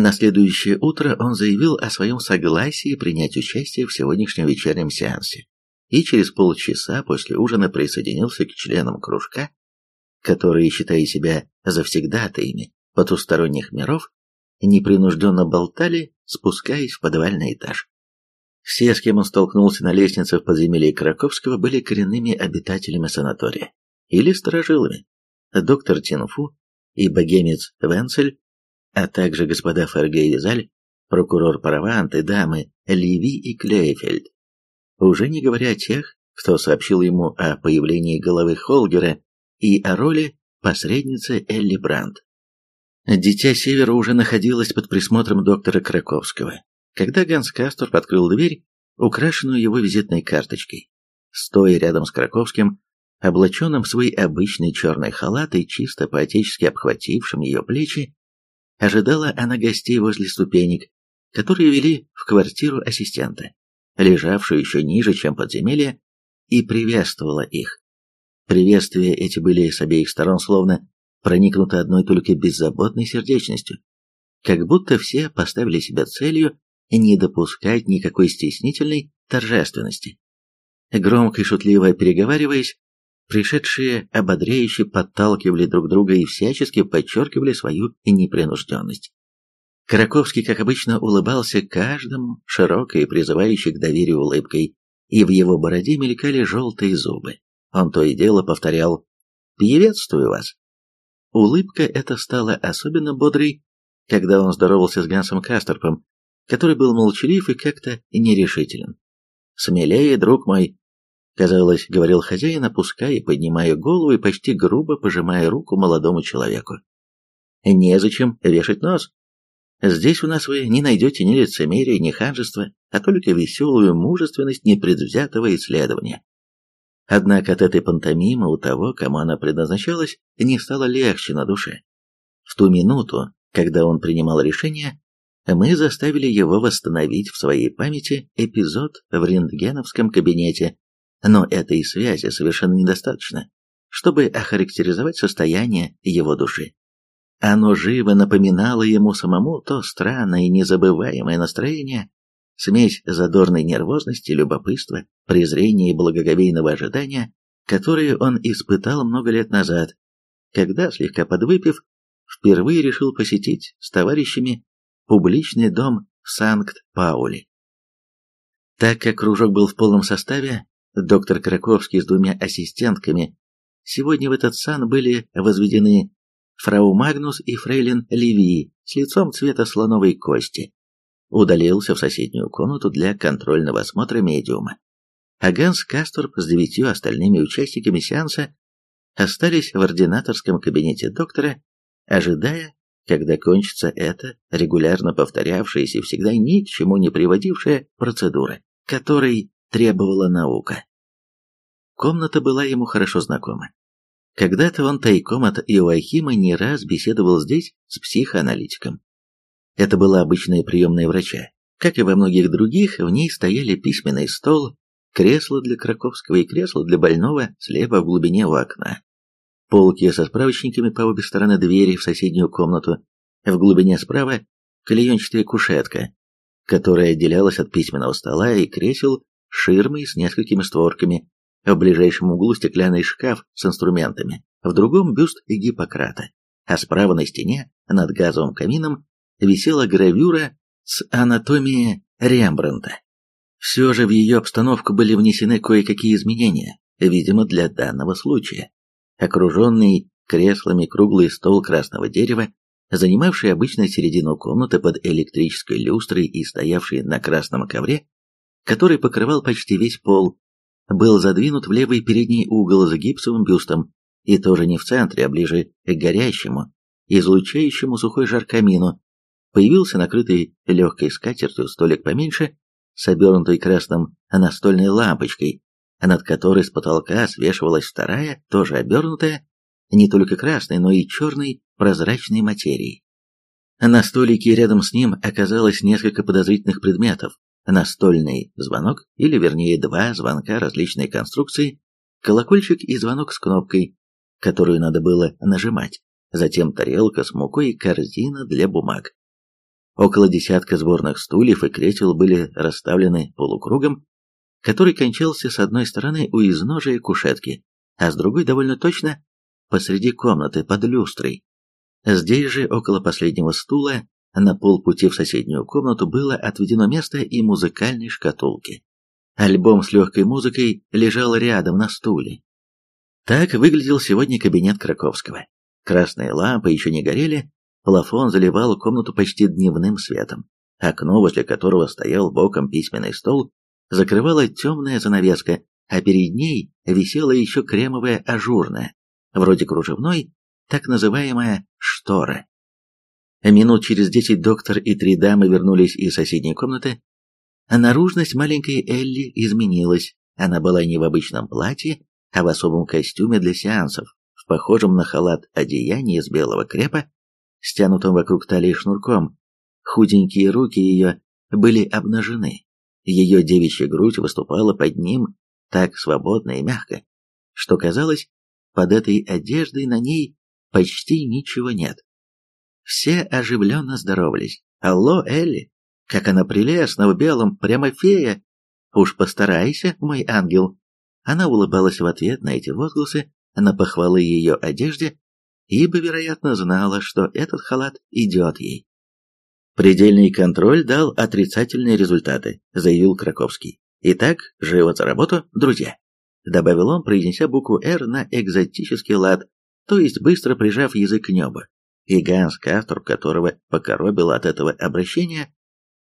На следующее утро он заявил о своем согласии принять участие в сегодняшнем вечернем сеансе и через полчаса после ужина присоединился к членам кружка, которые, считая себя завсегдатаями потусторонних миров, непринужденно болтали, спускаясь в подвальный этаж. Все, с кем он столкнулся на лестнице в подземелье Краковского, были коренными обитателями санатория или сторожилами. Доктор Тинфу и богемец Венцель, а также господа Ферге и Визаль, прокурор Паравант и дамы Ливи и Клейфельд. Уже не говоря о тех, кто сообщил ему о появлении головы Холгера и о роли посредницы Элли Брандт. Дитя Севера уже находилось под присмотром доктора Краковского, когда Ганс Кастор открыл дверь, украшенную его визитной карточкой. Стоя рядом с Краковским, облаченным в свой обычный черный халат и чисто по-отечески обхватившим ее плечи, ожидала она гостей возле ступенек, которые вели в квартиру ассистента, лежавшую еще ниже, чем подземелье, и приветствовала их. Приветствия эти были с обеих сторон словно проникнуты одной только беззаботной сердечностью, как будто все поставили себя целью не допускать никакой стеснительной торжественности. Громко и шутливо переговариваясь, пришедшие ободряюще подталкивали друг друга и всячески подчеркивали свою непринужденность. Караковский, как обычно, улыбался каждому, широкой и призывающей к доверию улыбкой, и в его бороде мелькали желтые зубы. Он то и дело повторял «Приветствую вас». Улыбка эта стала особенно бодрой, когда он здоровался с Гансом Кастерпом, который был молчалив и как-то нерешителен. «Смелее, друг мой!» Казалось, говорил хозяин, опуская и поднимая голову и почти грубо пожимая руку молодому человеку. «Незачем вешать нос. Здесь у нас вы не найдете ни лицемерия, ни ханжества, а только веселую мужественность непредвзятого исследования. Однако от этой пантомимы у того, кому она предназначалась, не стало легче на душе. В ту минуту, когда он принимал решение, мы заставили его восстановить в своей памяти эпизод в рентгеновском кабинете, но этой связи совершенно недостаточно, чтобы охарактеризовать состояние его души. Оно живо напоминало ему самому то странное и незабываемое настроение, смесь задорной нервозности, любопытства, презрения и благоговейного ожидания, которые он испытал много лет назад, когда, слегка подвыпив, впервые решил посетить с товарищами публичный дом в Санкт-Пауле. Так как кружок был в полном составе, доктор Краковский с двумя ассистентками, сегодня в этот сан были возведены фрау Магнус и фрейлин Леви с лицом цвета слоновой кости, удалился в соседнюю комнату для контрольного осмотра медиума. А Ганс Касторп с девятью остальными участниками сеанса остались в ординаторском кабинете доктора, ожидая, когда кончится эта регулярно повторявшаяся и всегда ни к чему не приводившая процедура, которой требовала наука. Комната была ему хорошо знакома. Когда-то он тайком от Иоахима не раз беседовал здесь с психоаналитиком. Это была обычная приемная врача. Как и во многих других, в ней стояли письменный стол, кресло для Краковского и кресло для больного слева в глубине у окна. Полки со справочниками по обе стороны двери в соседнюю комнату, в глубине справа клеенчатая кушетка, которая отделялась от письменного стола и кресел ширмой с несколькими створками, в ближайшем углу стеклянный шкаф с инструментами, в другом бюст Гиппократа, а справа на стене, над газовым камином, висела гравюра с анатомией Рембрандта. Все же в ее обстановку были внесены кое-какие изменения, видимо, для данного случая. Окруженный креслами круглый стол красного дерева, занимавший обычно середину комнаты под электрической люстрой и стоявший на красном ковре, который покрывал почти весь пол, был задвинут в левый передний угол с гипсовым бюстом, и тоже не в центре, а ближе к горящему, излучающему сухой жар камину, появился накрытый легкой скатертью столик поменьше, с обернутой красным настольной лампочкой, над которой с потолка свешивалась вторая, тоже обернутая, не только красной, но и черной прозрачной материей. На столике рядом с ним оказалось несколько подозрительных предметов. Настольный звонок, или вернее два звонка различной конструкции, колокольчик и звонок с кнопкой, которую надо было нажимать, затем тарелка с мукой и корзина для бумаг. Около десятка сборных стульев и кресел были расставлены полукругом, который кончался с одной стороны у изножия кушетки, а с другой довольно точно посреди комнаты под люстрой. Здесь же, около последнего стула, на полпути в соседнюю комнату было отведено место и музыкальной шкатулки. Альбом с легкой музыкой лежал рядом на стуле. Так выглядел сегодня кабинет Краковского. Красные лампы еще не горели, плафон заливал комнату почти дневным светом. Окно, возле которого стоял боком письменный стол, закрывала темная занавеска, а перед ней висела еще кремовая ажурная, вроде кружевной, так называемая штора. Минут через десять доктор и три дамы вернулись из соседней комнаты. Наружность маленькой Элли изменилась. Она была не в обычном платье, а в особом костюме для сеансов, в похожем на халат одеянии из белого крепа, стянутом вокруг талии шнурком. Худенькие руки ее были обнажены. Ее девичья грудь выступала под ним так свободно и мягко, что казалось, под этой одеждой на ней почти ничего нет. Все оживленно здоровались. «Алло, Элли! Как она прелестна в белом, прямо фея! Уж постарайся, мой ангел!» Она улыбалась в ответ на эти возгласы, на похвалы ее одежде, ибо, вероятно, знала, что этот халат идет ей. Предельный контроль дал отрицательные результаты, заявил Краковский. Итак, живо за работу, друзья. Добавил он, произнеся букву «Р» на экзотический лад, то есть быстро прижав язык к небу. И Ганс Кастор, которого покоробило от этого обращения,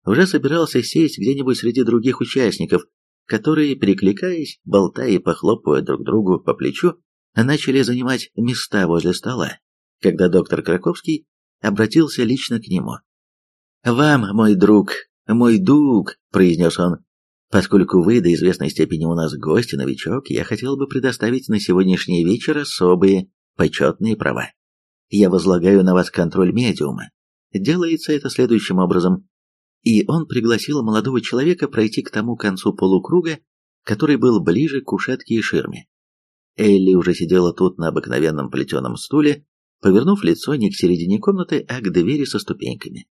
уже собирался сесть где-нибудь среди других участников, которые, перекликаясь, болтая и похлопывая друг другу по плечу, начали занимать места возле стола, когда доктор Краковский обратился лично к нему. «Вам, мой друг, мой друг», — произнес он, — «поскольку вы до известной степени у нас гость и новичок, я хотел бы предоставить на сегодняшний вечер особые почетные права. Я возлагаю на вас контроль медиума. Делается это следующим образом. И он пригласил молодого человека пройти к тому концу полукруга, который был ближе к кушетке и ширме. Элли уже сидела тут на обыкновенном плетеном стуле, повернув лицо не к середине комнаты, а к двери со ступеньками.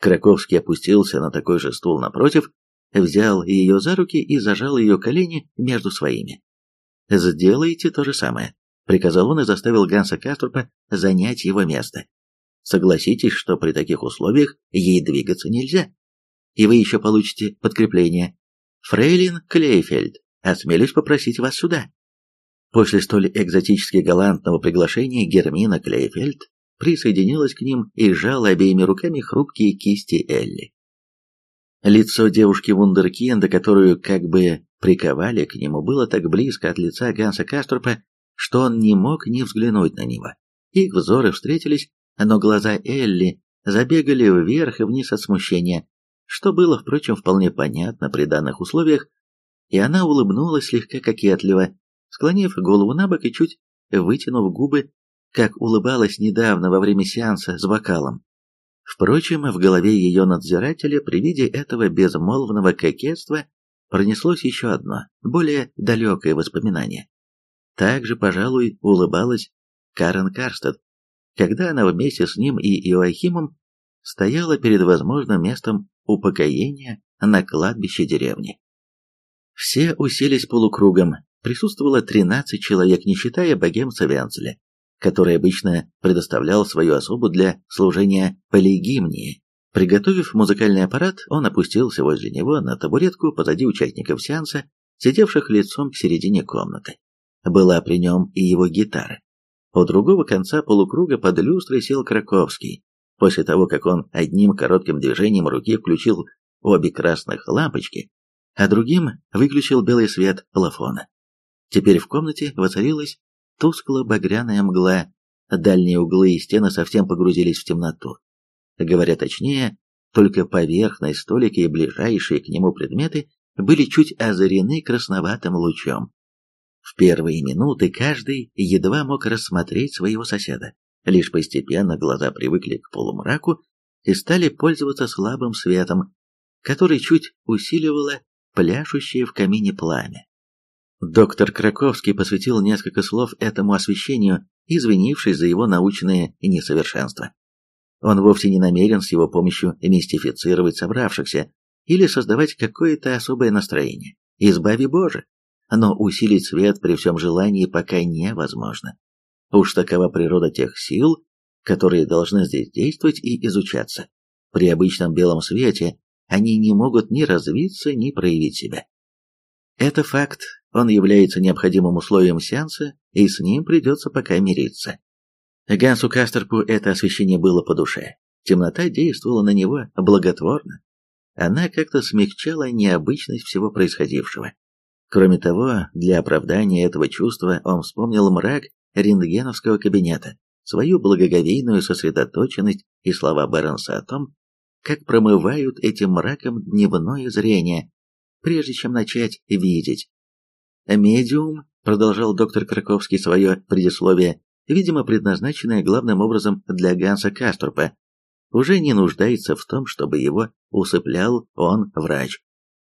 Краковский опустился на такой же стул напротив, взял ее за руки и зажал ее колени между своими. «Сделайте то же самое», — приказал он и заставил Ганса Каструпа занять его место. «Согласитесь, что при таких условиях ей двигаться нельзя. И вы еще получите подкрепление. Фрейлин Клейфельд, осмелюсь попросить вас сюда». После столь экзотически галантного приглашения Гермина Клейфельд присоединилась к ним и сжала обеими руками хрупкие кисти Элли. Лицо девушки Вундеркинда, которую как бы приковали к нему, было так близко от лица Ганса Каструпа, что он не мог не взглянуть на него. Их взоры встретились, но глаза Элли забегали вверх и вниз от смущения, что было, впрочем, вполне понятно при данных условиях, и она улыбнулась слегка кокетливо, склонив голову на бок и чуть вытянув губы как улыбалась недавно во время сеанса с вокалом. Впрочем, в голове ее надзирателя при виде этого безмолвного кокетства пронеслось еще одно, более далекое воспоминание. Также, пожалуй, улыбалась Карен Карстед, когда она вместе с ним и Иоахимом стояла перед возможным местом упокоения на кладбище деревни. Все уселись полукругом, присутствовало 13 человек, не считая богемца Венцеля, который обычно предоставлял свою особу для служения полигимнии. Приготовив музыкальный аппарат, он опустился возле него на табуретку позади участников сеанса, сидевших лицом к середине комнаты. Была при нем и его гитара. У другого конца полукруга под люстрой сел Краковский. После того, как он одним коротким движением руки включил обе красных лампочки, а другим выключил белый свет плафона. Теперь в комнате воцарилась тускло-багряная мгла, дальние углы и стены совсем погрузились в темноту. Говоря точнее, только поверхность столика и ближайшие к нему предметы были чуть озарены красноватым лучом. В первые минуты каждый едва мог рассмотреть своего соседа. Лишь постепенно глаза привыкли к полумраку и стали пользоваться слабым светом, который чуть усиливало пляшущее в камине пламя. Доктор Краковский посвятил несколько слов этому освещению, извинившись за его научные несовершенства. Он вовсе не намерен с его помощью мистифицировать собравшихся или создавать какое-то особое настроение. Избави Боже! Но усилить свет при всем желании пока невозможно. Уж такова природа тех сил, которые должны здесь действовать и изучаться. При обычном белом свете они не могут ни развиться, ни проявить себя. Это факт, он является необходимым условием сеанса, и с ним придется пока мириться. Гансу Кастерпу это освещение было по душе. Темнота действовала на него благотворно. Она как-то смягчала необычность всего происходившего. Кроме того, для оправдания этого чувства он вспомнил мрак рентгеновского кабинета, свою благоговейную сосредоточенность и слова Бернса о том, как промывают этим мраком дневное зрение, прежде чем начать видеть. «Медиум», — продолжал доктор Краковский свое предисловие, видимо, предназначенное главным образом для Ганса Каструпа, уже не нуждается в том, чтобы его усыплял он, врач.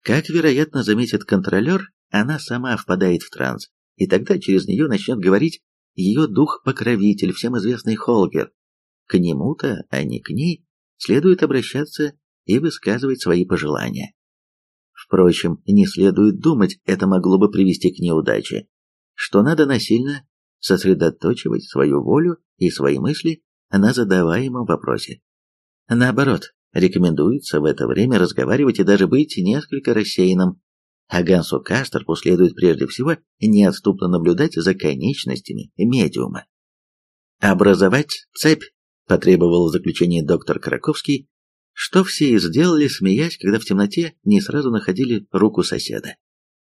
Как, вероятно, заметит контролер, она сама впадает в транс, и тогда через нее начнет говорить ее дух-покровитель, всем известный Холгер. К нему-то, а не к ней, следует обращаться и высказывать свои пожелания. Впрочем, не следует думать, это могло бы привести к неудаче, что надо насильно сосредоточивать свою волю и свои мысли на задаваемом вопросе. Наоборот, рекомендуется в это время разговаривать и даже быть несколько рассеянным, а Гансу Кастерпу следует прежде всего неотступно наблюдать за конечностями медиума. «Образовать цепь», – потребовал в заключение доктор Краковский, что все и сделали, смеясь, когда в темноте не сразу находили руку соседа.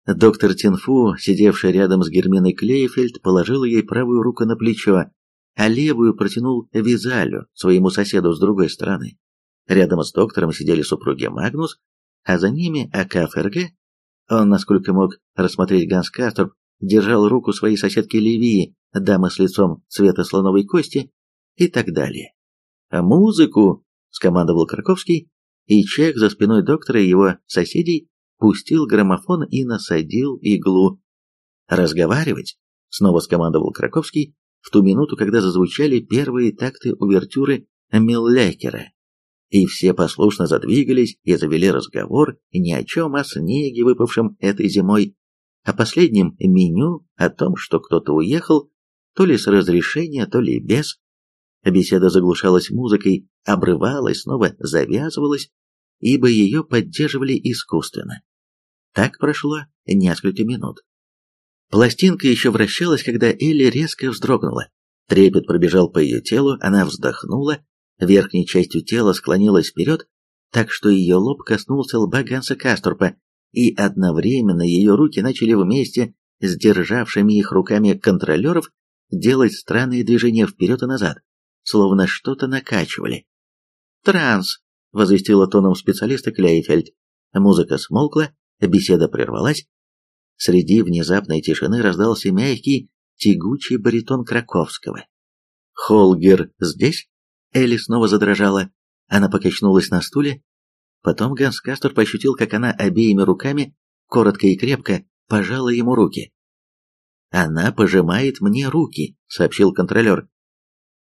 Доктор Тинфу, сидевший рядом с Герминой Клейфельд, положил ей правую руку на плечо, а левую протянул Визалю, своему соседу с другой стороны. Рядом с доктором сидели супруги Магнус, а за ними АКФРГ он, насколько мог рассмотреть Ганс Касторп, держал руку своей соседки Левии, дамы с лицом цвета слоновой кости и так далее. «А «Музыку!» — скомандовал Краковский, и Чех за спиной доктора и его соседей пустил граммофон и насадил иглу. «Разговаривать!» — снова скомандовал Краковский в ту минуту, когда зазвучали первые такты увертюры Миллякера и все послушно задвигались и завели разговор ни о чем, о снеге, выпавшем этой зимой, о последнем меню, о том, что кто-то уехал, то ли с разрешения, то ли без. Беседа заглушалась музыкой, обрывалась, снова завязывалась, ибо ее поддерживали искусственно. Так прошло несколько минут. Пластинка еще вращалась, когда Элли резко вздрогнула. Трепет пробежал по ее телу, она вздохнула, верхней частью тела склонилась вперед, так что ее лоб коснулся лба Ганса Касторпа, и одновременно ее руки начали вместе с державшими их руками контролеров делать странные движения вперед и назад, словно что-то накачивали. «Транс!» — возвестила тоном специалиста Кляйфельд. Музыка смолкла, беседа прервалась. Среди внезапной тишины раздался мягкий, тягучий баритон Краковского. «Холгер здесь?» Элли снова задрожала. Она покачнулась на стуле. Потом Ганс Кастер пощутил, как она обеими руками, коротко и крепко, пожала ему руки. «Она пожимает мне руки», — сообщил контролер.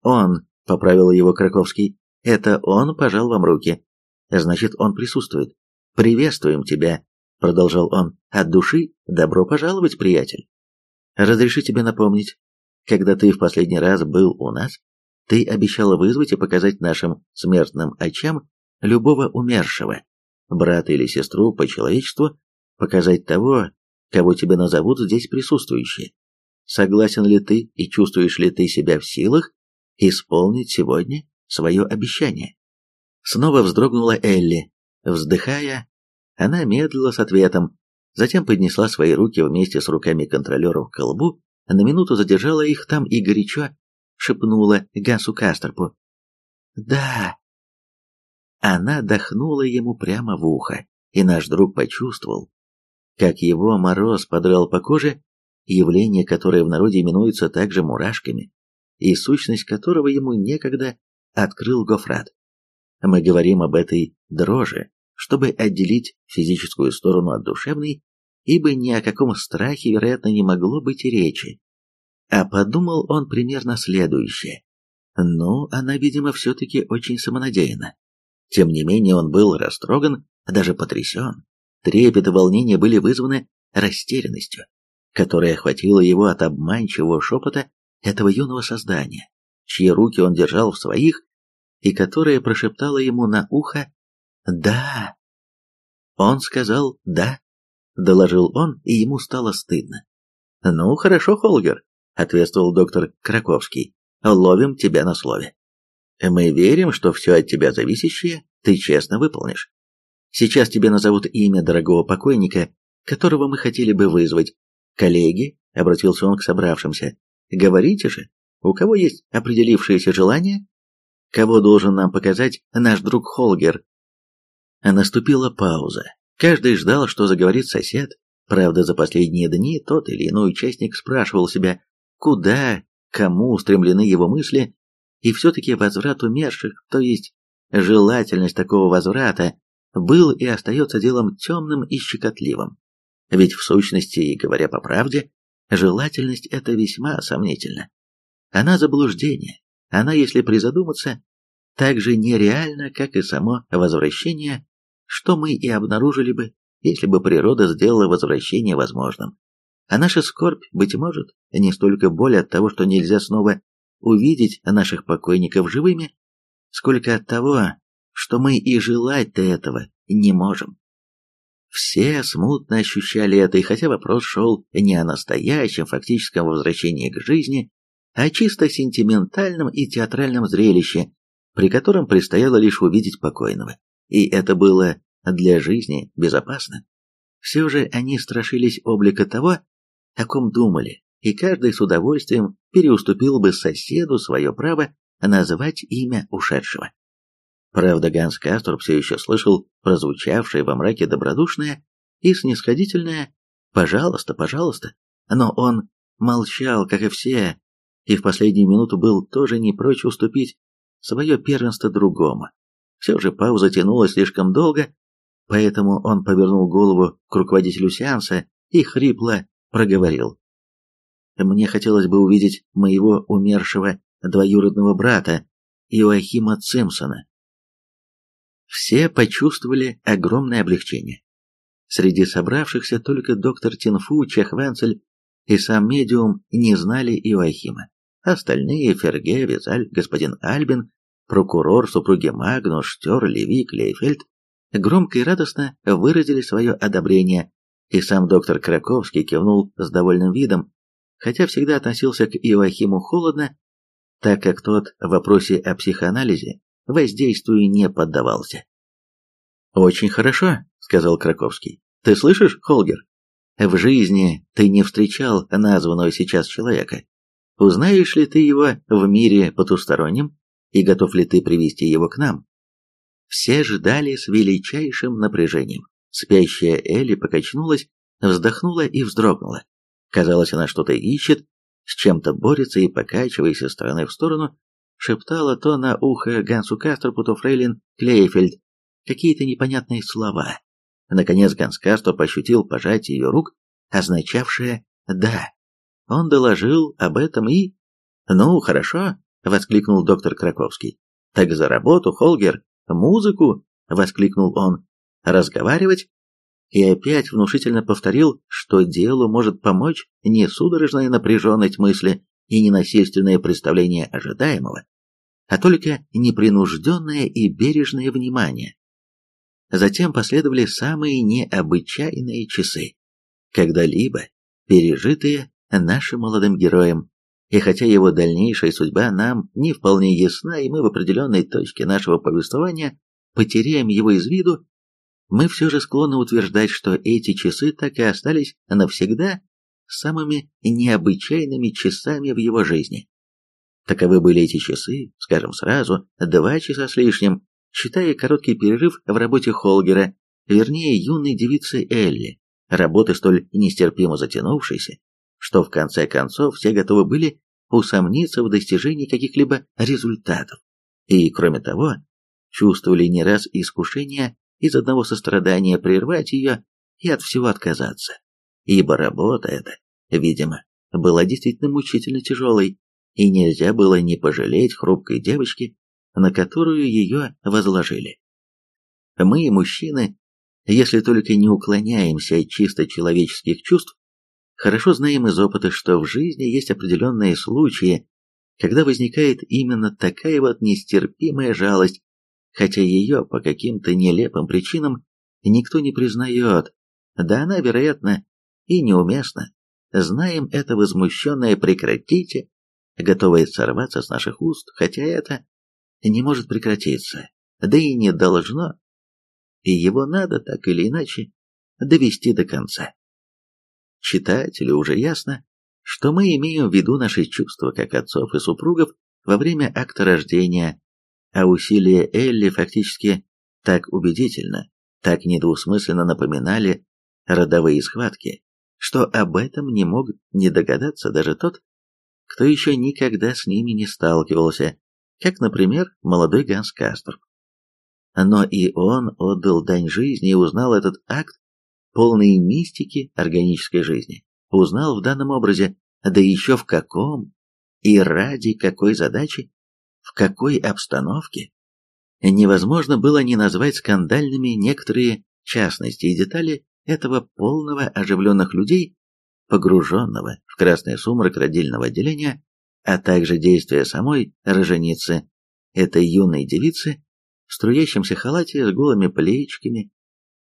«Он», — поправил его Краковский, — «это он пожал вам руки. Значит, он присутствует. Приветствуем тебя», — продолжал он. «От души добро пожаловать, приятель. Разреши тебе напомнить, когда ты в последний раз был у нас, ты обещала вызвать и показать нашим смертным очам любого умершего, брата или сестру по человечеству, показать того, кого тебе назовут здесь присутствующие. Согласен ли ты и чувствуешь ли ты себя в силах исполнить сегодня свое обещание?» Снова вздрогнула Элли. Вздыхая, она медлила с ответом, затем поднесла свои руки вместе с руками контролера к колбу, на минуту задержала их там и горячо шепнула Гасу Кастерпу. «Да!» Она дохнула ему прямо в ухо, и наш друг почувствовал, как его мороз подрал по коже, явление, которое в народе именуется также мурашками, и сущность которого ему некогда открыл Гофрат. Мы говорим об этой дрожи, чтобы отделить физическую сторону от душевной, ибо ни о каком страхе, вероятно, не могло быть и речи. А подумал он примерно следующее. Ну, она, видимо, все-таки очень самонадеянна. Тем не менее, он был растроган, даже потрясен. Трепет и волнение были вызваны растерянностью, которая охватила его от обманчивого шепота этого юного создания, чьи руки он держал в своих, и которая прошептала ему на ухо «Да». Он сказал «да», доложил он, и ему стало стыдно. «Ну, хорошо, Холгер», — ответствовал доктор Краковский, — «ловим тебя на слове. Мы верим, что все от тебя зависящее ты честно выполнишь. Сейчас тебе назовут имя дорогого покойника, которого мы хотели бы вызвать. Коллеги, — обратился он к собравшимся, — говорите же, у кого есть определившееся желание? Кого должен нам показать наш друг Холгер?» Наступила пауза. Каждый ждал, что заговорит сосед. Правда, за последние дни тот или иной участник спрашивал себя, куда, кому устремлены его мысли, и все-таки возврат умерших, то есть желательность такого возврата, был и остается делом темным и щекотливым. Ведь в сущности, и говоря по правде, желательность это весьма сомнительна. Она заблуждение, она, если призадуматься, так же нереальна, как и само возвращение, что мы и обнаружили бы, если бы природа сделала возвращение возможным. А наша скорбь, быть может, не столько боль от того, что нельзя снова увидеть наших покойников живыми, сколько от того, что мы и желать-то этого не можем. Все смутно ощущали это, и хотя вопрос шел не о настоящем фактическом возвращении к жизни, а чисто сентиментальном и театральном зрелище, при котором предстояло лишь увидеть покойного. И это было для жизни безопасно. Все же они страшились облика того, о ком думали, и каждый с удовольствием переуступил бы соседу свое право назвать имя ушедшего. Правда, Ганс Кастор все еще слышал прозвучавшее во мраке добродушное и снисходительное «пожалуйста, пожалуйста», но он молчал, как и все, и в последнюю минуту был тоже не прочь уступить свое первенство другому. Все же пауза тянулась слишком долго, поэтому он повернул голову к руководителю сеанса и хрипло проговорил. «Мне хотелось бы увидеть моего умершего двоюродного брата, Иоахима Цимсона». Все почувствовали огромное облегчение. Среди собравшихся только доктор Тинфу, Чехвенцель и сам медиум не знали Иоахима. Остальные – Ферге, Визаль, господин Альбин, прокурор, супруги Магнус, Штер, Леви, Клейфельд – громко и радостно выразили свое одобрение, и сам доктор Краковский кивнул с довольным видом, хотя всегда относился к Иоахиму холодно, так как тот в вопросе о психоанализе воздействию не поддавался. «Очень хорошо», — сказал Краковский. «Ты слышишь, Холгер? В жизни ты не встречал названного сейчас человека. Узнаешь ли ты его в мире потустороннем и готов ли ты привести его к нам?» Все ждали с величайшим напряжением. Спящая Элли покачнулась, вздохнула и вздрогнула. Казалось, она что-то ищет, с чем-то борется и, покачиваясь из стороны в сторону, шептала то на ухо Гансу Каструпу, то фрейлин Клейфельд какие-то непонятные слова. Наконец Ганс Кастроп ощутил пожатие ее рук, означавшее «да». Он доложил об этом и... «Ну, хорошо», — воскликнул доктор Краковский. «Так за работу, Холгер, музыку!» — воскликнул он. «Разговаривать?» И опять внушительно повторил, что делу может помочь не судорожная напряженность мысли, и не насильственное представление ожидаемого, а только непринужденное и бережное внимание. Затем последовали самые необычайные часы, когда-либо пережитые нашим молодым героем, и хотя его дальнейшая судьба нам не вполне ясна, и мы в определенной точке нашего повествования потеряем его из виду, мы все же склонны утверждать, что эти часы так и остались навсегда самыми необычайными часами в его жизни. Таковы были эти часы, скажем сразу, два часа с лишним, считая короткий перерыв в работе Холгера, вернее юной девицы Элли, работы столь нестерпимо затянувшейся, что в конце концов все готовы были усомниться в достижении каких-либо результатов. И, кроме того, чувствовали не раз искушение из одного сострадания прервать ее и от всего отказаться ибо работа эта, видимо, была действительно мучительно тяжелой, и нельзя было не пожалеть хрупкой девочки, на которую ее возложили. Мы, мужчины, если только не уклоняемся от чисто человеческих чувств, хорошо знаем из опыта, что в жизни есть определенные случаи, когда возникает именно такая вот нестерпимая жалость, хотя ее по каким-то нелепым причинам никто не признает, да она, вероятно, и неуместна. Знаем это возмущенное «прекратите», готовое сорваться с наших уст, хотя это не может прекратиться, да и не должно, и его надо так или иначе довести до конца. Читателю уже ясно, что мы имеем в виду наши чувства как отцов и супругов во время акта рождения, а усилия Элли фактически так убедительно, так недвусмысленно напоминали родовые схватки, что об этом не мог не догадаться даже тот, кто еще никогда с ними не сталкивался, как, например, молодой Ганс Касторп. Но и он отдал дань жизни и узнал этот акт полной мистики органической жизни. Узнал в данном образе, да еще в каком и ради какой задачи, какой обстановке. Невозможно было не назвать скандальными некоторые частности и детали этого полного оживленных людей, погруженного в красный сумрак родильного отделения, а также действия самой роженицы, этой юной девицы, в струящемся халате с голыми плечиками,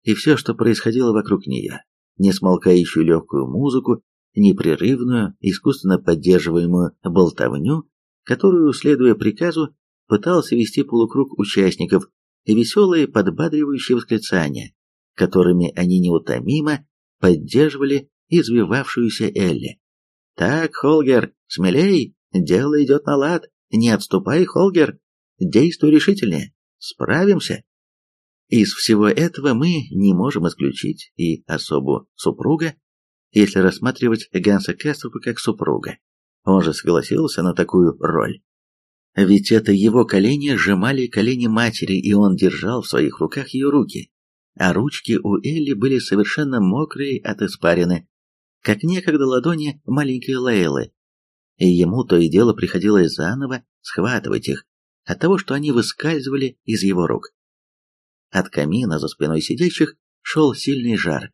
и все, что происходило вокруг нее, несмолкающую легкую музыку, непрерывную, искусственно поддерживаемую болтовню, которую, следуя приказу, пытался вести полукруг участников, и веселые подбадривающие восклицания, которыми они неутомимо поддерживали извивавшуюся Элли. «Так, Холгер, смелей, дело идет на лад, не отступай, Холгер, действуй решительнее». Справимся. Из всего этого мы не можем исключить и особу супруга, если рассматривать Ганса Каструпа как супруга. Он же согласился на такую роль. Ведь это его колени сжимали колени матери, и он держал в своих руках ее руки. А ручки у Элли были совершенно мокрые от испарины, как некогда ладони маленькой Лейлы. И ему то и дело приходилось заново схватывать их, от того, что они выскальзывали из его рук. От камина за спиной сидящих шел сильный жар.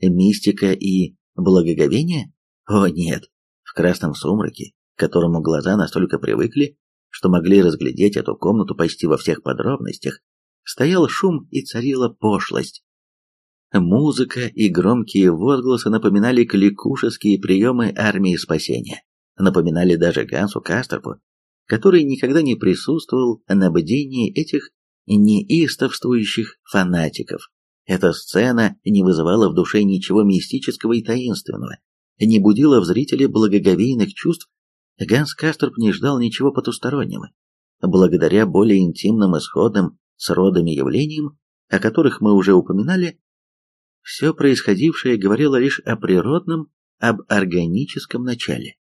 Мистика и благоговение? О нет, в красном сумраке, к которому глаза настолько привыкли, что могли разглядеть эту комнату почти во всех подробностях, стоял шум и царила пошлость. Музыка и громкие возгласы напоминали кликушеские приемы армии спасения. Напоминали даже Гансу Кастерпу, который никогда не присутствовал на бдении этих неистовствующих фанатиков. Эта сцена не вызывала в душе ничего мистического и таинственного, не будила в зрителе благоговейных чувств. Ганс Касторп не ждал ничего потустороннего. Благодаря более интимным исходным с родами явлениям, о которых мы уже упоминали, все происходившее говорило лишь о природном, об органическом начале.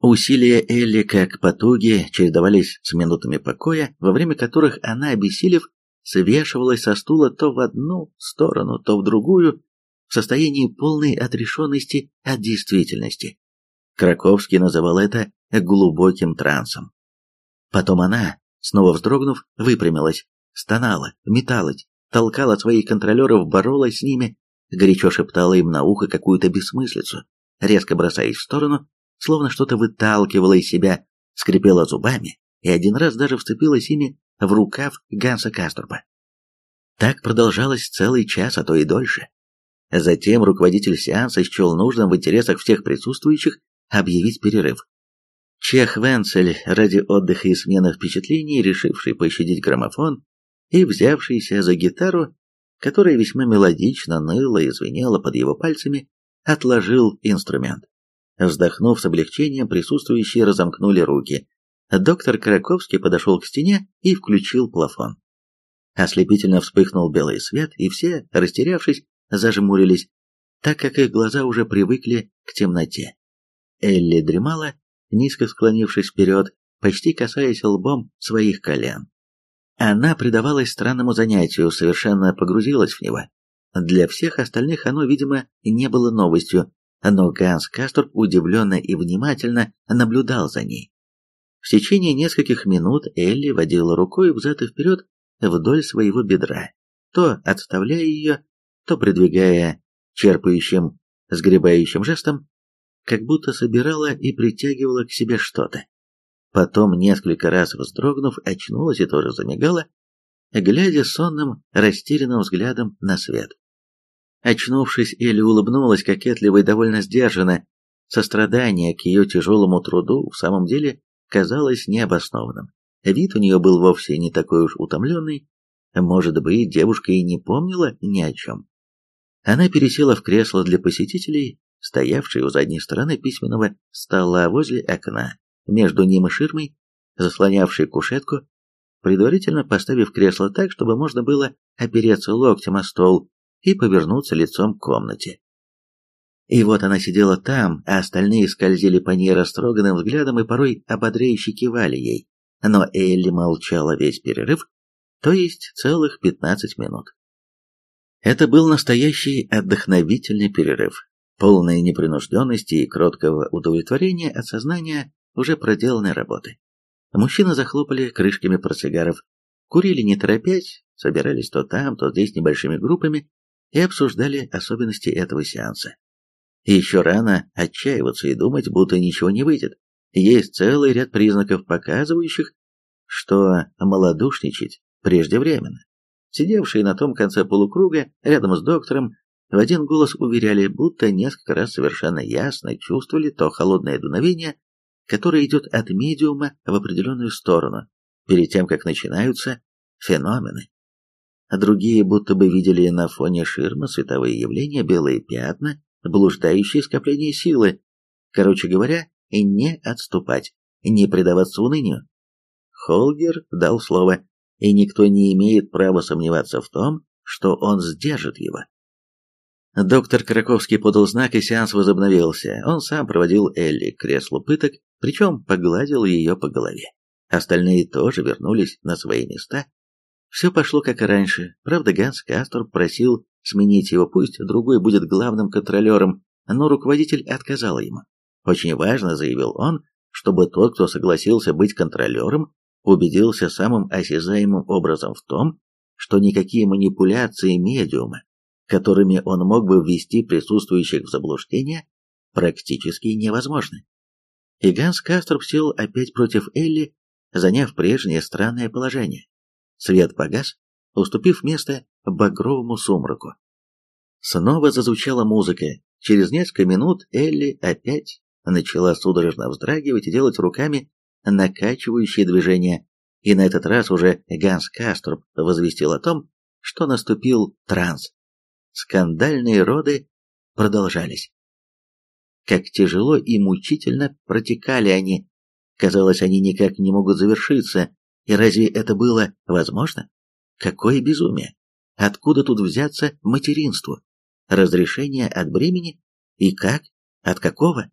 Усилия Элли, как потуги, чередовались с минутами покоя, во время которых она, обессилев, свешивалась со стула то в одну сторону, то в другую, в состоянии полной отрешенности от действительности. Краковский называл это глубоким трансом. Потом она, снова вздрогнув, выпрямилась, стонала, металась, толкала своих контролеров, боролась с ними, горячо шептала им на ухо какую-то бессмыслицу, резко бросаясь в сторону, словно что-то выталкивала из себя, скрипела зубами и один раз даже вцепилась ими в рукав Ганса Каструпа. Так продолжалось целый час, а то и дольше. Затем руководитель сеанса счел нужным в интересах всех присутствующих объявить перерыв. Чех Венцель, ради отдыха и смены впечатлений, решивший пощадить граммофон и взявшийся за гитару, которая весьма мелодично ныла и звенела под его пальцами, отложил инструмент. Вздохнув с облегчением, присутствующие разомкнули руки. Доктор Краковский подошел к стене и включил плафон. Ослепительно вспыхнул белый свет, и все, растерявшись, зажмурились, так как их глаза уже привыкли к темноте. Элли дремала, низко склонившись вперед, почти касаясь лбом своих колен. Она предавалась странному занятию, совершенно погрузилась в него. Для всех остальных оно, видимо, не было новостью, но Ганс Касторп удивленно и внимательно наблюдал за ней. В течение нескольких минут Элли водила рукой взад и вперед вдоль своего бедра, то отставляя ее, то придвигая черпающим, сгребающим жестом, как будто собирала и притягивала к себе что-то. Потом, несколько раз вздрогнув, очнулась и тоже замигала, глядя сонным, растерянным взглядом на свет. Очнувшись, Элли улыбнулась кокетливо и довольно сдержанно. Сострадание к ее тяжелому труду в самом деле казалось необоснованным. Вид у нее был вовсе не такой уж утомленный. Может быть, девушка и не помнила ни о чем. Она пересела в кресло для посетителей, стоявшей у задней стороны письменного стола возле окна, между ним и ширмой, заслонявшей кушетку, предварительно поставив кресло так, чтобы можно было опереться локтем о стол и повернуться лицом к комнате. И вот она сидела там, а остальные скользили по ней растроганным взглядом и порой ободряюще кивали ей. Но Элли молчала весь перерыв, то есть целых пятнадцать минут. Это был настоящий отдохновительный перерыв, полный непринужденности и кроткого удовлетворения от сознания уже проделанной работы. Мужчины захлопали крышками портсигаров, курили не торопясь, собирались то там, то здесь небольшими группами и обсуждали особенности этого сеанса. Еще рано отчаиваться и думать, будто ничего не выйдет. Есть целый ряд признаков, показывающих, что малодушничать преждевременно. Сидевшие на том конце полукруга, рядом с доктором, в один голос уверяли, будто несколько раз совершенно ясно чувствовали то холодное дуновение, которое идет от медиума в определенную сторону, перед тем, как начинаются феномены. А другие будто бы видели на фоне ширмы световые явления, белые пятна, блуждающие скопления силы. Короче говоря, не отступать, не предаваться унынию. Холгер дал слово, и никто не имеет права сомневаться в том, что он сдержит его. Доктор Краковский подал знак, и сеанс возобновился. Он сам проводил Элли к креслу пыток, причем погладил ее по голове. Остальные тоже вернулись на свои места. Все пошло как и раньше. Правда, Ганс Кастор просил сменить его, пусть другой будет главным контролером, но руководитель отказал ему. Очень важно, заявил он, чтобы тот, кто согласился быть контролером, убедился самым осязаемым образом в том, что никакие манипуляции медиума, которыми он мог бы ввести присутствующих в заблуждение, практически невозможны. И Ганс Кастров сел опять против Элли, заняв прежнее странное положение. Свет погас, уступив место багровому сумраку. Снова зазвучала музыка. Через несколько минут Элли опять начала судорожно вздрагивать и делать руками накачивающие движения, и на этот раз уже Ганс Каструб возвестил о том, что наступил транс. Скандальные роды продолжались. Как тяжело и мучительно протекали они. Казалось, они никак не могут завершиться, и разве это было возможно? Какое безумие! Откуда тут взяться материнству? Разрешение от бремени? И как? От какого?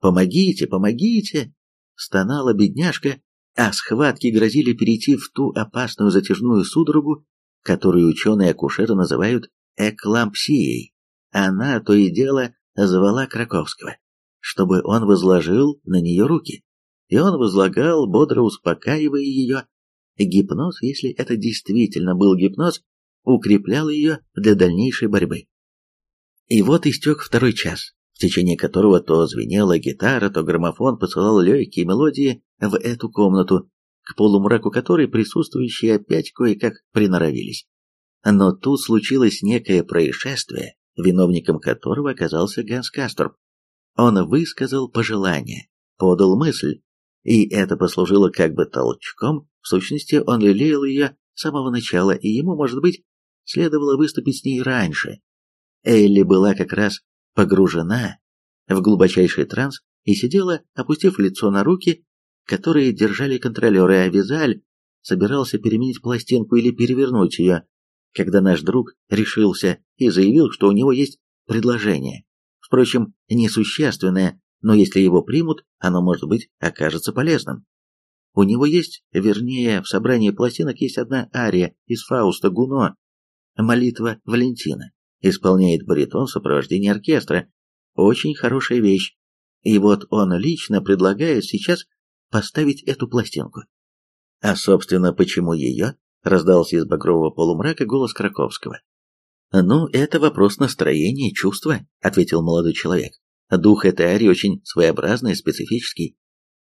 Помогите, помогите! Стонала бедняжка, а схватки грозили перейти в ту опасную затяжную судорогу, которую ученые-акушеры называют эклампсией. Она то и дело звала Краковского, чтобы он возложил на нее руки. И он возлагал, бодро успокаивая ее, Гипноз, если это действительно был гипноз, укреплял ее для дальнейшей борьбы. И вот истек второй час, в течение которого то звенела гитара, то граммофон посылал легкие мелодии в эту комнату, к полумраку которой присутствующие опять кое-как приноровились. Но тут случилось некое происшествие, виновником которого оказался Ганс Касторп. Он высказал пожелание, подал мысль, и это послужило как бы толчком в сущности, он лелеял ее с самого начала, и ему, может быть, следовало выступить с ней раньше. Элли была как раз погружена в глубочайший транс и сидела, опустив лицо на руки, которые держали контролеры, а Визаль собирался переменить пластинку или перевернуть ее, когда наш друг решился и заявил, что у него есть предложение. Впрочем, несущественное, но если его примут, оно, может быть, окажется полезным. У него есть, вернее, в собрании пластинок есть одна ария из Фауста Гуно «Молитва Валентина». Исполняет баритон в сопровождении оркестра. очень хорошая вещь. И вот он лично предлагает сейчас поставить эту пластинку. А, собственно, почему ее? Раздался из багрового полумрака голос Краковского. «Ну, это вопрос настроения, чувства», — ответил молодой человек. «Дух этой арии очень своеобразный, специфический.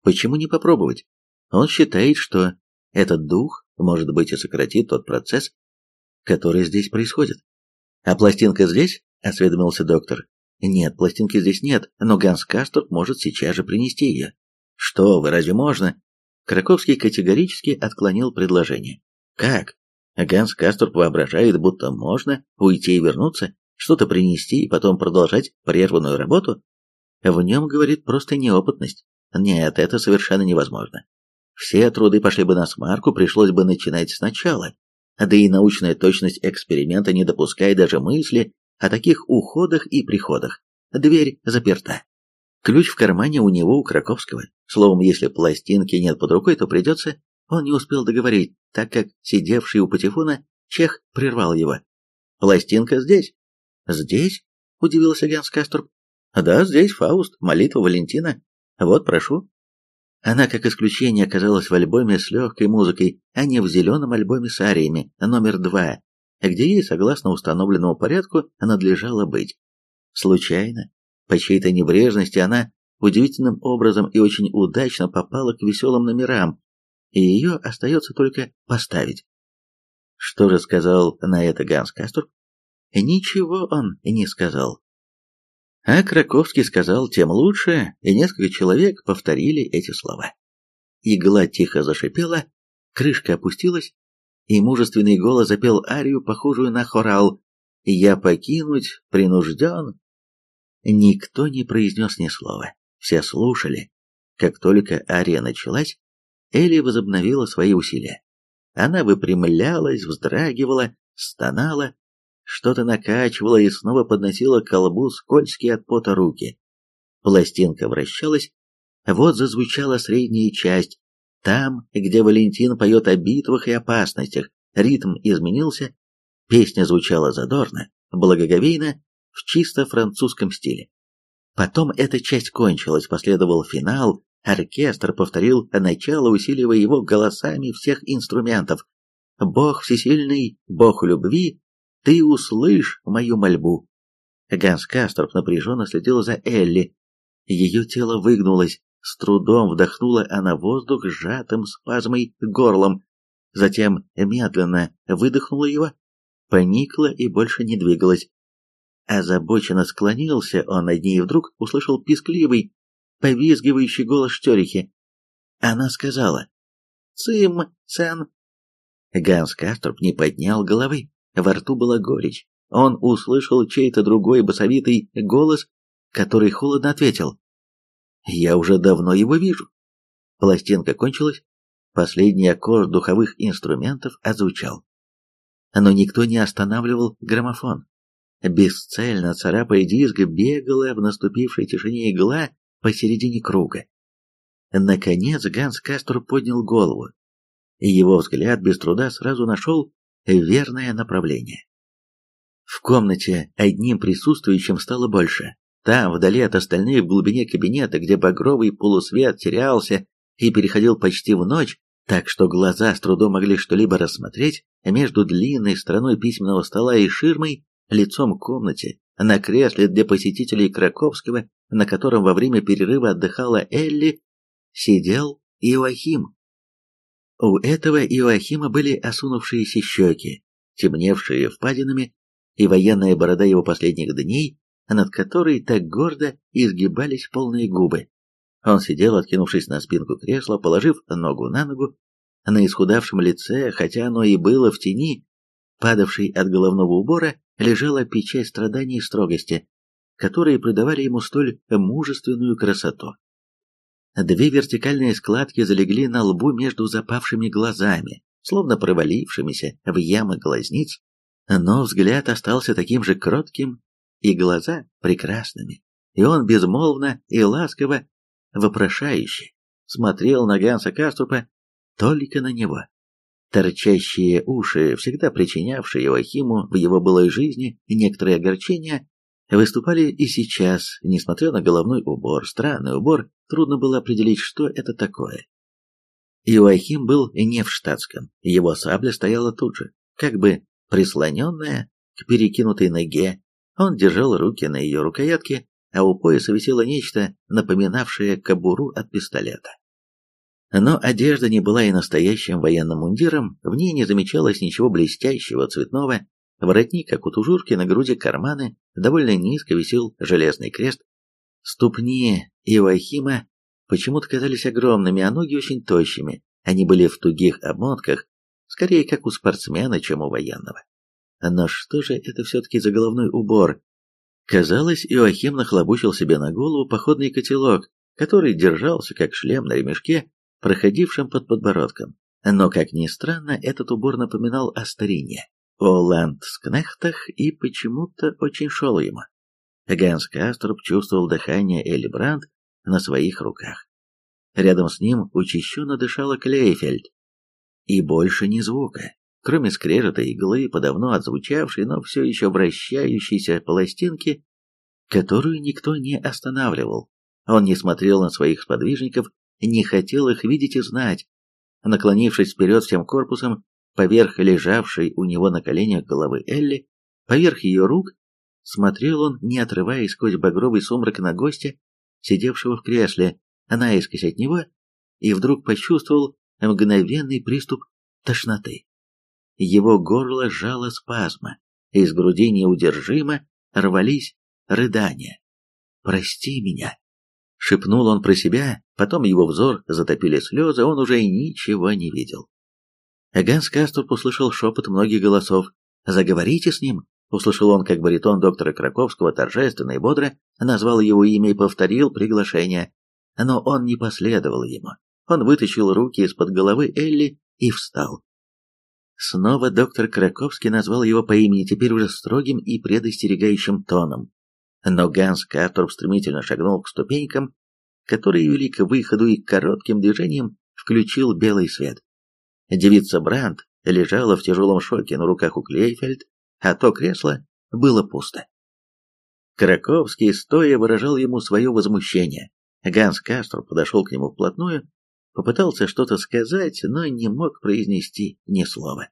Почему не попробовать? Он считает, что этот дух, может быть, и сократит тот процесс, который здесь происходит. А пластинка здесь? осведомился доктор. Нет, пластинки здесь нет, но Ганс Касторп может сейчас же принести ее. Что вы, разве можно? Краковский категорически отклонил предложение. Как? Ганс Касторп воображает, будто можно уйти и вернуться, что-то принести и потом продолжать прерванную работу? В нем, говорит, просто неопытность. Нет, это совершенно невозможно. Все труды пошли бы на смарку, пришлось бы начинать сначала. Да и научная точность эксперимента не допускает даже мысли о таких уходах и приходах. Дверь заперта. Ключ в кармане у него, у Краковского. Словом, если пластинки нет под рукой, то придется... Он не успел договорить, так как сидевший у патефона чех прервал его. «Пластинка здесь?» «Здесь?» — удивился Ганс Каструб. «Да, здесь Фауст, молитва Валентина. Вот, прошу». Она, как исключение, оказалась в альбоме с легкой музыкой, а не в зеленом альбоме с ариями, номер два, где ей, согласно установленному порядку, надлежало быть. Случайно, по чьей-то небрежности, она удивительным образом и очень удачно попала к веселым номерам, и ее остается только поставить. Что же сказал на это Ганс Кастур? Ничего он не сказал. А Краковский сказал тем лучше, и несколько человек повторили эти слова. Игла тихо зашипела, крышка опустилась, и мужественный голос запел арию, похожую на хорал «Я покинуть принужден». Никто не произнес ни слова, все слушали. Как только ария началась, Элли возобновила свои усилия. Она выпрямлялась, вздрагивала, стонала, что-то накачивала и снова подносила к колбу скользкие от пота руки. Пластинка вращалась, вот зазвучала средняя часть. Там, где Валентин поет о битвах и опасностях, ритм изменился, песня звучала задорно, благоговейно, в чисто французском стиле. Потом эта часть кончилась, последовал финал, оркестр повторил начало, усиливая его голосами всех инструментов. «Бог всесильный, Бог любви, ты услышь мою мольбу. Ганс Касторп напряженно следил за Элли. Ее тело выгнулось, с трудом вдохнула она воздух сжатым спазмой горлом, затем медленно выдохнула его, поникла и больше не двигалась. Озабоченно склонился он над ней и вдруг услышал пискливый, повизгивающий голос Штерихи. Она сказала «Цим, Цен». Ганс Касторп не поднял головы. Во рту была горечь. Он услышал чей-то другой басовитый голос, который холодно ответил. «Я уже давно его вижу». Пластинка кончилась, последний аккорд духовых инструментов отзвучал. Но никто не останавливал граммофон. Бесцельно царапая диск, бегала в наступившей тишине игла посередине круга. Наконец Ганс Кастер поднял голову. Его взгляд без труда сразу нашел верное направление. В комнате одним присутствующим стало больше. Там, вдали от остальных, в глубине кабинета, где багровый полусвет терялся и переходил почти в ночь, так что глаза с трудом могли что-либо рассмотреть, между длинной стороной письменного стола и ширмой, лицом к комнате, на кресле для посетителей Краковского, на котором во время перерыва отдыхала Элли, сидел Иоахим. У этого Иоахима были осунувшиеся щеки, темневшие впадинами, и военная борода его последних дней, над которой так гордо изгибались полные губы. Он сидел, откинувшись на спинку кресла, положив ногу на ногу, на исхудавшем лице, хотя оно и было в тени, падавшей от головного убора, лежала печать страданий и строгости, которые придавали ему столь мужественную красоту. Две вертикальные складки залегли на лбу между запавшими глазами, словно провалившимися в ямы глазниц, но взгляд остался таким же кротким, и глаза прекрасными, и он безмолвно и ласково, вопрошающе, смотрел на Ганса Каструпа только на него. Торчащие уши, всегда причинявшие Иоахиму в его былой жизни некоторые огорчения, Выступали и сейчас, несмотря на головной убор, странный убор, трудно было определить, что это такое. Иоахим был не в штатском, его сабля стояла тут же, как бы прислоненная к перекинутой ноге. Он держал руки на ее рукоятке, а у пояса висело нечто, напоминавшее кобуру от пистолета. Но одежда не была и настоящим военным мундиром, в ней не замечалось ничего блестящего, цветного, воротник, как у тужурки, на груди карманы, довольно низко висел железный крест. Ступни Ивахима почему-то казались огромными, а ноги очень тощими. Они были в тугих обмотках, скорее как у спортсмена, чем у военного. Но что же это все-таки за головной убор? Казалось, Иоахим нахлобучил себе на голову походный котелок, который держался как шлем на ремешке, проходившем под подбородком. Но, как ни странно, этот убор напоминал о старине, о ландскнехтах и почему-то очень шел ему. Ганс Каструб чувствовал дыхание Элли Брандт на своих руках. Рядом с ним учащенно дышала Клейфельд. И больше ни звука, кроме скрежета иглы по давно отзвучавшей, но все еще вращающейся пластинки, которую никто не останавливал. Он не смотрел на своих сподвижников, не хотел их видеть и знать. Наклонившись вперед всем корпусом, поверх лежавшей у него на коленях головы Элли, поверх ее рук, смотрел он, не отрываясь сквозь багровый сумрак на гостя, сидевшего в кресле, наискось от него, и вдруг почувствовал мгновенный приступ тошноты. Его горло сжало спазма, из груди неудержимо рвались рыдания. «Прости меня!» — шепнул он про себя, потом его взор затопили слезы, он уже ничего не видел. Ганс Кастурп услышал шепот многих голосов. «Заговорите с ним!» Услышал он, как баритон доктора Краковского торжественно и бодро назвал его имя и повторил приглашение. Но он не последовал ему. Он вытащил руки из-под головы Элли и встал. Снова доктор Краковский назвал его по имени, теперь уже строгим и предостерегающим тоном. Но Ганс Кастурп стремительно шагнул к ступенькам, которые вели к выходу и коротким движением включил белый свет. Девица Брандт лежала в тяжелом шоке на руках у Клейфельд, а то кресло было пусто. Краковский стоя выражал ему свое возмущение. Ганс Кастро подошел к нему вплотную, попытался что-то сказать, но не мог произнести ни слова.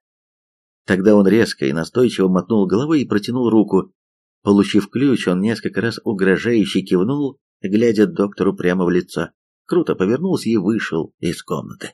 Тогда он резко и настойчиво мотнул головой и протянул руку. Получив ключ, он несколько раз угрожающе кивнул, глядя доктору прямо в лицо. Круто повернулся и вышел из комнаты.